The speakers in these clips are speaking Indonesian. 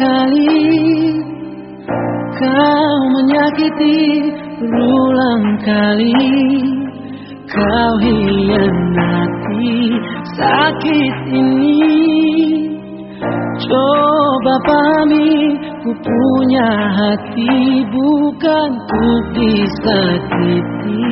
kali kau menyakiti berulang kali. Kau hianati sakit ini. Coba pahami ku punya hati bukan untuk disakiti.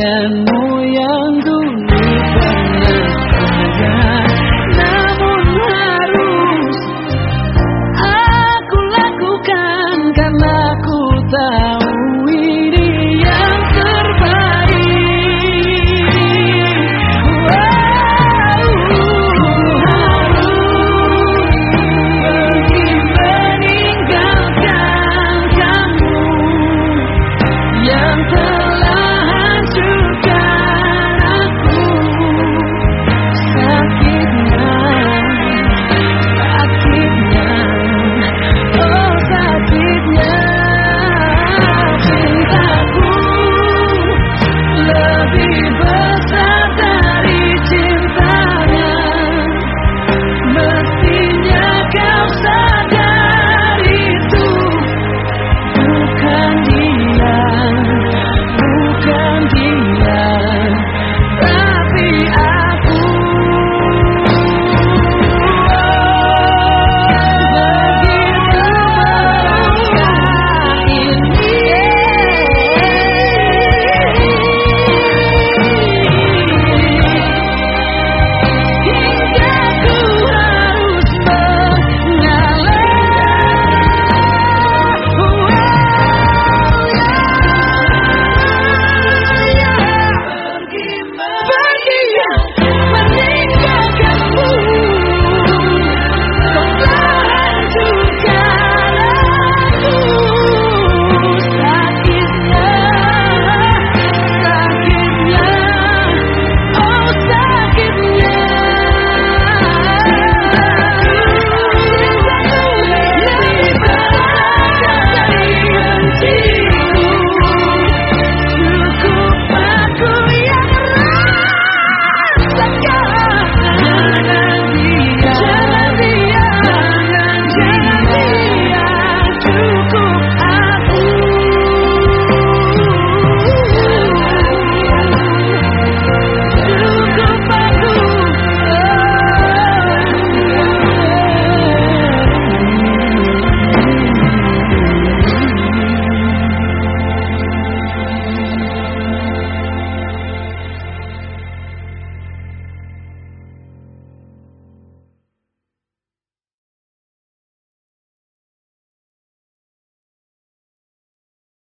again.